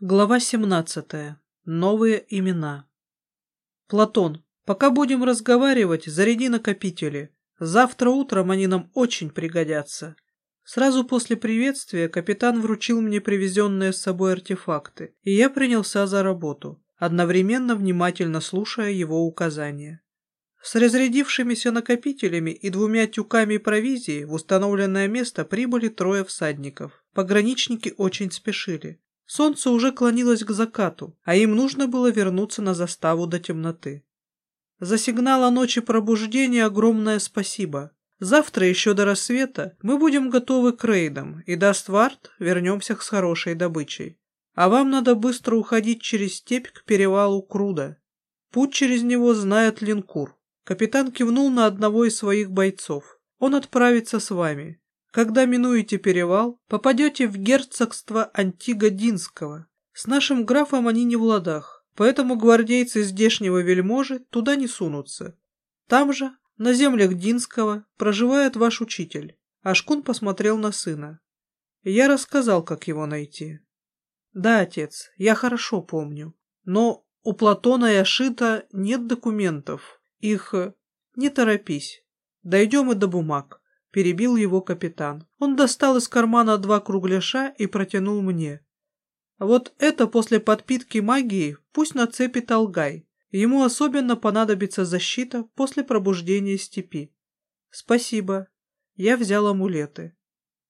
Глава 17. Новые имена. Платон, пока будем разговаривать, заряди накопители. Завтра утром они нам очень пригодятся. Сразу после приветствия капитан вручил мне привезенные с собой артефакты, и я принялся за работу, одновременно внимательно слушая его указания. С разрядившимися накопителями и двумя тюками провизии в установленное место прибыли трое всадников. Пограничники очень спешили. Солнце уже клонилось к закату, а им нужно было вернуться на заставу до темноты. За сигнал о ночи пробуждения огромное спасибо. Завтра еще до рассвета мы будем готовы к рейдам, и до Стварт вернемся с хорошей добычей. А вам надо быстро уходить через степь к перевалу Круда. Путь через него знает Линкур. Капитан кивнул на одного из своих бойцов. Он отправится с вами. Когда минуете перевал, попадете в герцогство Антиго-Динского. С нашим графом они не в ладах, поэтому гвардейцы здешнего вельможи туда не сунутся. Там же, на землях Динского, проживает ваш учитель. Ашкун посмотрел на сына. Я рассказал, как его найти. Да, отец, я хорошо помню. Но у Платона и Ашита нет документов. Их... Не торопись. Дойдем и до бумаг. — перебил его капитан. Он достал из кармана два кругляша и протянул мне. «Вот это после подпитки магии пусть нацепит Алгай. Ему особенно понадобится защита после пробуждения степи». «Спасибо. Я взял амулеты.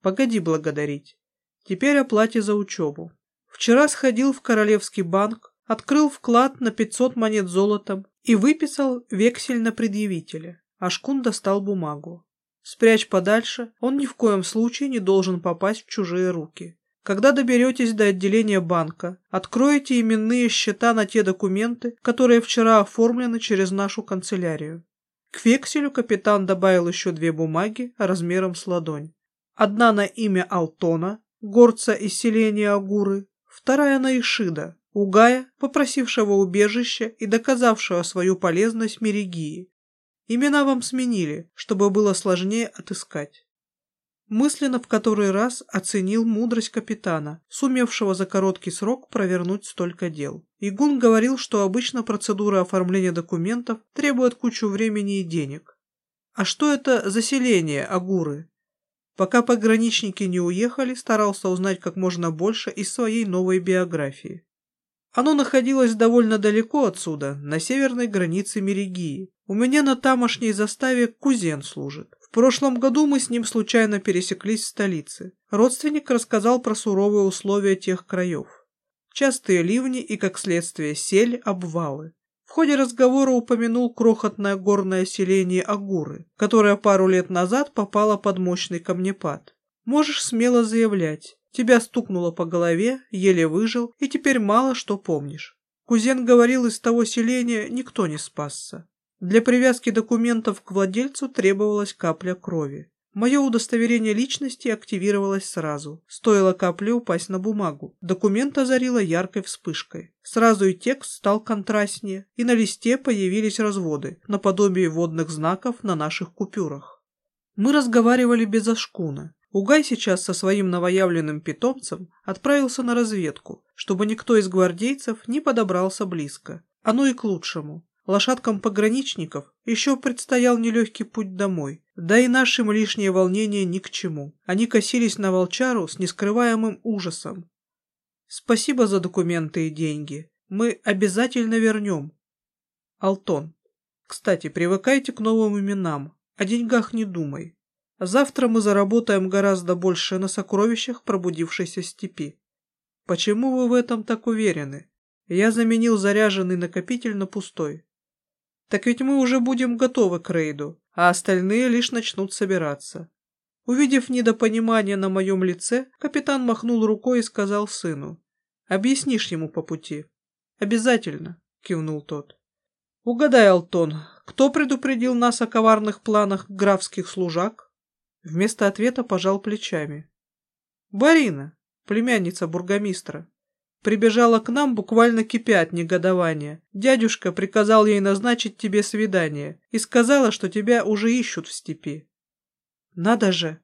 Погоди благодарить. Теперь о плате за учебу. Вчера сходил в Королевский банк, открыл вклад на 500 монет золотом и выписал вексель на предъявителя. Ашкун достал бумагу. Спрячь подальше, он ни в коем случае не должен попасть в чужие руки. Когда доберетесь до отделения банка, откроете именные счета на те документы, которые вчера оформлены через нашу канцелярию. К векселю капитан добавил еще две бумаги размером с ладонь. Одна на имя Алтона, горца из селения Агуры, вторая на Ишида, Угая, попросившего убежища и доказавшего свою полезность Мерегии, Имена вам сменили, чтобы было сложнее отыскать. Мысленно в который раз оценил мудрость капитана, сумевшего за короткий срок провернуть столько дел. Игун говорил, что обычно процедура оформления документов требует кучу времени и денег. А что это за селение Агуры? Пока пограничники не уехали, старался узнать как можно больше из своей новой биографии. Оно находилось довольно далеко отсюда, на северной границе Мерегии. У меня на тамошней заставе кузен служит. В прошлом году мы с ним случайно пересеклись в столице. Родственник рассказал про суровые условия тех краев. Частые ливни и, как следствие, сель, обвалы. В ходе разговора упомянул крохотное горное селение Агуры, которое пару лет назад попало под мощный камнепад. Можешь смело заявлять, Тебя стукнуло по голове, еле выжил, и теперь мало что помнишь. Кузен говорил, из того селения никто не спасся. Для привязки документов к владельцу требовалась капля крови. Мое удостоверение личности активировалось сразу. Стоило капле упасть на бумагу. Документ озарило яркой вспышкой. Сразу и текст стал контрастнее, и на листе появились разводы, наподобие водных знаков на наших купюрах. Мы разговаривали без ошкуна. Угай сейчас со своим новоявленным питомцем отправился на разведку, чтобы никто из гвардейцев не подобрался близко. Оно и к лучшему. Лошадкам пограничников еще предстоял нелегкий путь домой, да и нашим лишнее волнение ни к чему. Они косились на волчару с нескрываемым ужасом. «Спасибо за документы и деньги. Мы обязательно вернем». Алтон. Кстати, привыкайте к новым именам. О деньгах не думай. Завтра мы заработаем гораздо больше на сокровищах пробудившейся степи. Почему вы в этом так уверены? Я заменил заряженный накопитель на пустой. Так ведь мы уже будем готовы к рейду, а остальные лишь начнут собираться. Увидев недопонимание на моем лице, капитан махнул рукой и сказал сыну. «Объяснишь ему по пути». «Обязательно», — кивнул тот. «Угадай, Алтон, кто предупредил нас о коварных планах графских служак?» Вместо ответа пожал плечами. «Барина, племянница бургомистра, прибежала к нам, буквально кипя от негодования. Дядюшка приказал ей назначить тебе свидание и сказала, что тебя уже ищут в степи». «Надо же!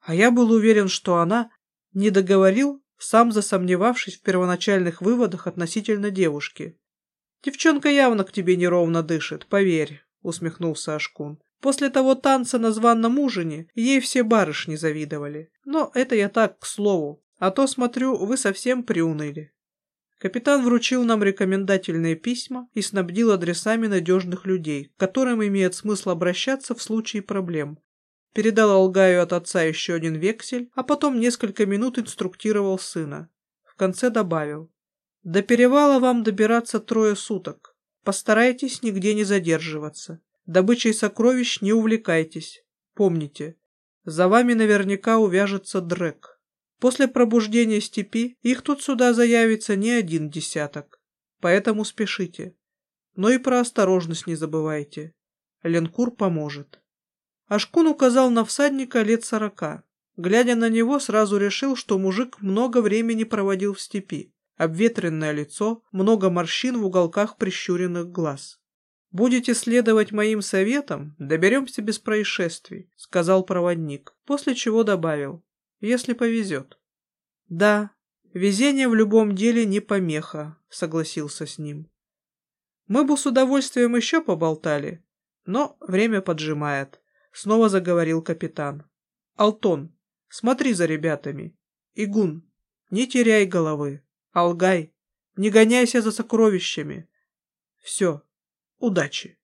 А я был уверен, что она...» Не договорил, сам засомневавшись в первоначальных выводах относительно девушки. «Девчонка явно к тебе неровно дышит, поверь», — усмехнулся Ашкун. «После того танца на званном ужине ей все барышни завидовали. Но это я так, к слову. А то, смотрю, вы совсем приуныли». Капитан вручил нам рекомендательные письма и снабдил адресами надежных людей, к которым имеет смысл обращаться в случае проблем. Передал Алгаю от отца еще один вексель, а потом несколько минут инструктировал сына. В конце добавил. До перевала вам добираться трое суток. Постарайтесь нигде не задерживаться. Добычей сокровищ не увлекайтесь. Помните, за вами наверняка увяжется Дрек. После пробуждения степи их тут сюда заявится не один десяток. Поэтому спешите. Но и про осторожность не забывайте. Ленкур поможет. Ашкун указал на всадника лет сорока. Глядя на него, сразу решил, что мужик много времени проводил в степи обветренное лицо, много морщин в уголках прищуренных глаз. «Будете следовать моим советам, доберемся без происшествий», — сказал проводник, после чего добавил, «если повезет». «Да, везение в любом деле не помеха», — согласился с ним. «Мы бы с удовольствием еще поболтали, но время поджимает», — снова заговорил капитан. «Алтон, смотри за ребятами. Игун, не теряй головы. Алгай, не гоняйся за сокровищами. Все, удачи.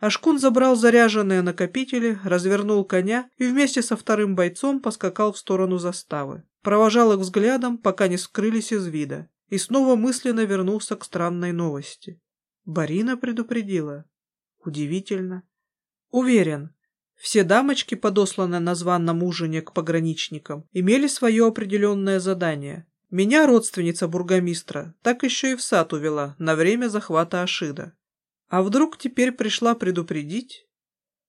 Ашкун забрал заряженные накопители, развернул коня и вместе со вторым бойцом поскакал в сторону заставы. Провожал их взглядом, пока не скрылись из вида, и снова мысленно вернулся к странной новости. Барина предупредила. Удивительно. Уверен, все дамочки, подосланные на званном ужине к пограничникам, имели свое определенное задание меня родственница бургомистра так еще и в сад увела на время захвата Ашида. А вдруг теперь пришла предупредить?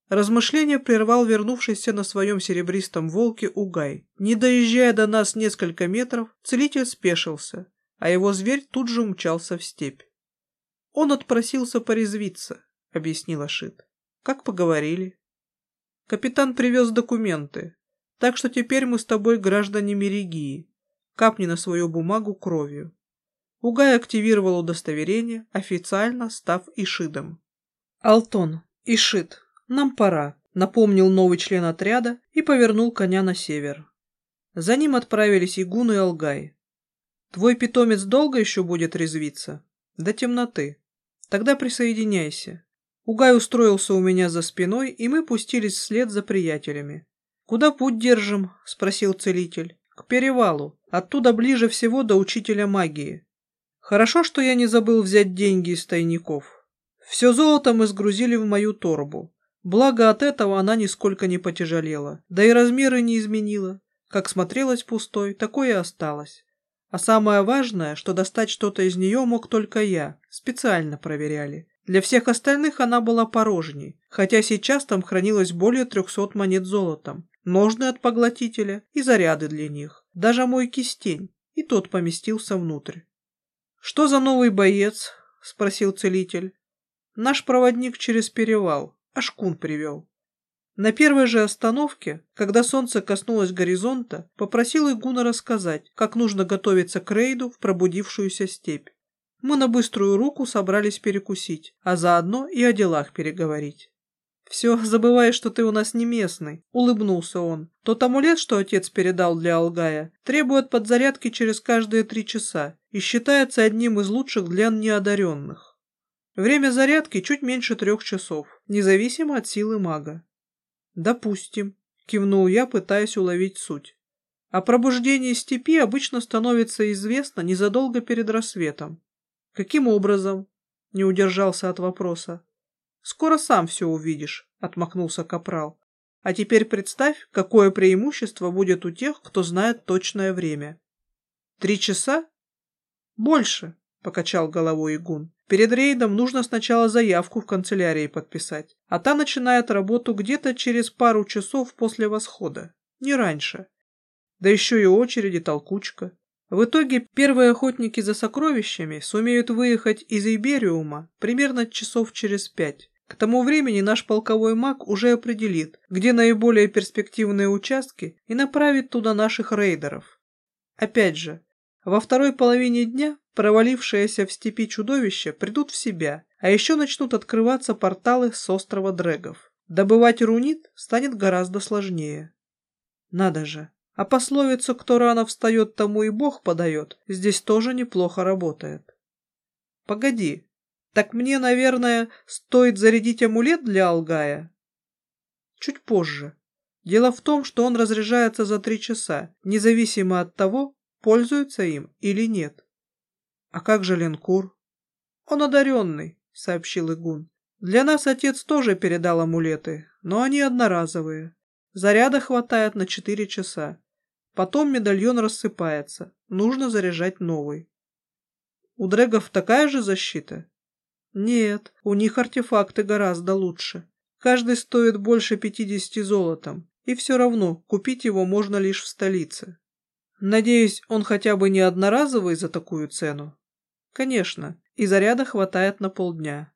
Размышление прервал вернувшийся на своем серебристом волке Угай. Не доезжая до нас несколько метров, целитель спешился, а его зверь тут же умчался в степь. Он отпросился порезвиться, объяснил Ашид. Как поговорили. Капитан привез документы, так что теперь мы с тобой граждане Мерегии капни на свою бумагу кровью. Угай активировал удостоверение, официально став Ишидом. «Алтон, Ишид, нам пора», — напомнил новый член отряда и повернул коня на север. За ним отправились Игун и Алгай. «Твой питомец долго еще будет резвиться?» «До темноты. Тогда присоединяйся». Угай устроился у меня за спиной, и мы пустились вслед за приятелями. «Куда путь держим?» — спросил целитель. «К перевалу. Оттуда ближе всего до учителя магии. Хорошо, что я не забыл взять деньги из тайников. Все золото мы сгрузили в мою торбу. Благо от этого она нисколько не потяжелела, да и размеры не изменила. Как смотрелась пустой, такое и осталось. А самое важное, что достать что-то из нее мог только я, специально проверяли. Для всех остальных она была порожней, хотя сейчас там хранилось более трехсот монет золотом, ножны от поглотителя и заряды для них. Даже мой кистень, и тот поместился внутрь. «Что за новый боец?» — спросил целитель. «Наш проводник через перевал, Ашкун привел». На первой же остановке, когда солнце коснулось горизонта, попросил Игуна рассказать, как нужно готовиться к рейду в пробудившуюся степь. Мы на быструю руку собрались перекусить, а заодно и о делах переговорить. «Все, забывай, что ты у нас не местный», — улыбнулся он. «Тот амулет, что отец передал для Алгая, требует подзарядки через каждые три часа и считается одним из лучших для неодаренных. Время зарядки чуть меньше трех часов, независимо от силы мага». «Допустим», — кивнул я, пытаясь уловить суть. О пробуждении степи обычно становится известно незадолго перед рассветом. «Каким образом?» — не удержался от вопроса. «Скоро сам все увидишь», — отмахнулся Капрал. «А теперь представь, какое преимущество будет у тех, кто знает точное время». «Три часа?» «Больше», — покачал головой Игун. «Перед рейдом нужно сначала заявку в канцелярии подписать, а та начинает работу где-то через пару часов после восхода, не раньше. Да еще и очереди толкучка. В итоге первые охотники за сокровищами сумеют выехать из Ибериума примерно часов через пять. К тому времени наш полковой маг уже определит, где наиболее перспективные участки и направит туда наших рейдеров. Опять же, во второй половине дня провалившиеся в степи чудовища придут в себя, а еще начнут открываться порталы с острова Дрэгов. Добывать рунит станет гораздо сложнее. Надо же, а пословицу «кто рано встает, тому и Бог подает» здесь тоже неплохо работает. Погоди, так мне, наверное, стоит зарядить амулет для Алгая? Чуть позже. Дело в том, что он разряжается за три часа, независимо от того, пользуется им или нет. А как же Ленкур? Он одаренный, сообщил Игун. Для нас отец тоже передал амулеты, но они одноразовые. Заряда хватает на четыре часа. Потом медальон рассыпается, нужно заряжать новый. У дрэгов такая же защита? Нет, у них артефакты гораздо лучше. Каждый стоит больше 50 золотом, и все равно купить его можно лишь в столице. Надеюсь, он хотя бы не одноразовый за такую цену? Конечно, и заряда хватает на полдня.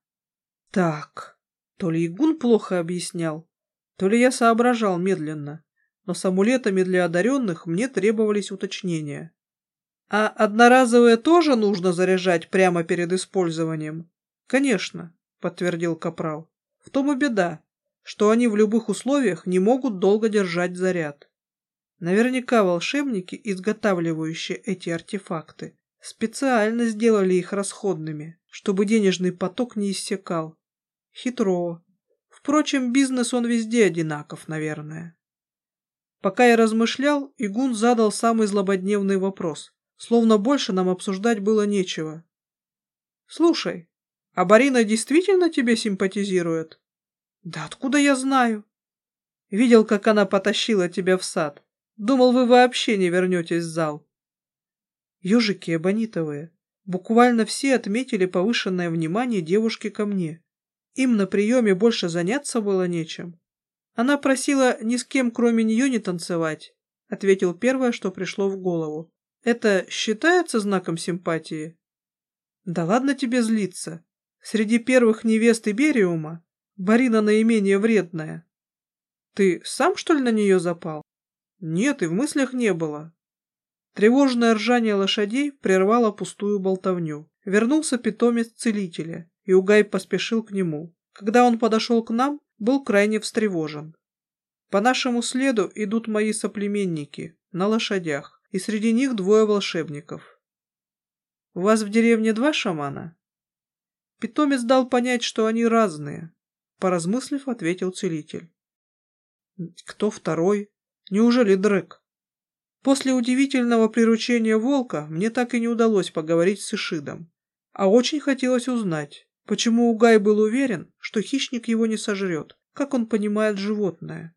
Так, то ли Игун плохо объяснял, то ли я соображал медленно, но с амулетами для одаренных мне требовались уточнения. А одноразовые тоже нужно заряжать прямо перед использованием? Конечно, подтвердил Капрал. В том и беда, что они в любых условиях не могут долго держать заряд. Наверняка волшебники, изготавливающие эти артефакты, специально сделали их расходными, чтобы денежный поток не иссякал. Хитро. Впрочем, бизнес он везде одинаков, наверное. Пока я размышлял, Игун задал самый злободневный вопрос, словно больше нам обсуждать было нечего. «Слушай, а Барина действительно тебе симпатизирует? Да откуда я знаю? Видел, как она потащила тебя в сад. Думал, вы вообще не вернетесь в зал. Ежики абонитовые. Буквально все отметили повышенное внимание девушки ко мне. Им на приеме больше заняться было нечем. Она просила ни с кем, кроме нее, не танцевать, ответил первое, что пришло в голову. Это считается знаком симпатии? Да ладно тебе злиться. Среди первых невест Ибериума Барина наименее вредная. Ты сам, что ли, на нее запал? Нет, и в мыслях не было. Тревожное ржание лошадей прервало пустую болтовню. Вернулся питомец целителя, и Угай поспешил к нему. Когда он подошел к нам, был крайне встревожен. По нашему следу идут мои соплеменники на лошадях, и среди них двое волшебников. У вас в деревне два шамана? Питомец дал понять, что они разные. Поразмыслив, ответил целитель. Кто второй? Неужели Дрек? После удивительного приручения волка мне так и не удалось поговорить с Ишидом. А очень хотелось узнать, почему Угай был уверен, что хищник его не сожрет, как он понимает животное.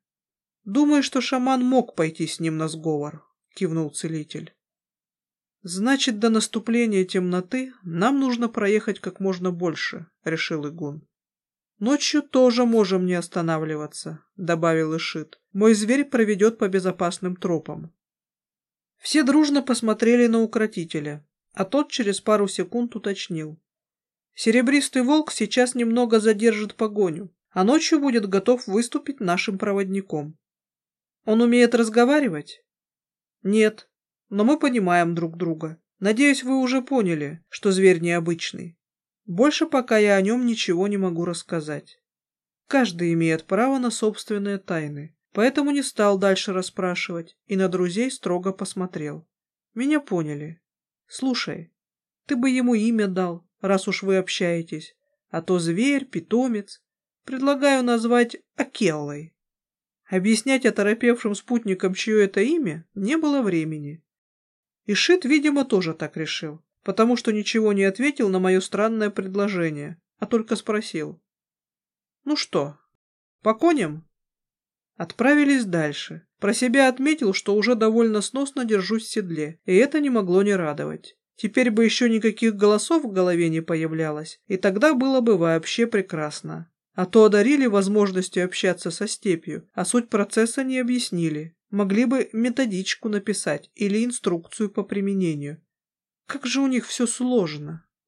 Думаю, что шаман мог пойти с ним на сговор, кивнул целитель. «Значит, до наступления темноты нам нужно проехать как можно больше», — решил Игун. «Ночью тоже можем не останавливаться», — добавил Ишит. «Мой зверь проведет по безопасным тропам». Все дружно посмотрели на укротителя, а тот через пару секунд уточнил. «Серебристый волк сейчас немного задержит погоню, а ночью будет готов выступить нашим проводником. Он умеет разговаривать?» «Нет, но мы понимаем друг друга. Надеюсь, вы уже поняли, что зверь необычный. Больше пока я о нем ничего не могу рассказать. Каждый имеет право на собственные тайны, поэтому не стал дальше расспрашивать и на друзей строго посмотрел. Меня поняли. Слушай, ты бы ему имя дал, раз уж вы общаетесь, а то зверь, питомец. Предлагаю назвать Акеллой. Объяснять оторопевшим спутникам, чье это имя, не было времени. И Шит, видимо, тоже так решил, потому что ничего не ответил на мое странное предложение, а только спросил. «Ну что, по коням?» Отправились дальше. Про себя отметил, что уже довольно сносно держусь в седле, и это не могло не радовать. Теперь бы еще никаких голосов в голове не появлялось, и тогда было бы вообще прекрасно. А то одарили возможностью общаться со степью, а суть процесса не объяснили. Могли бы методичку написать или инструкцию по применению. Как же у них все сложно.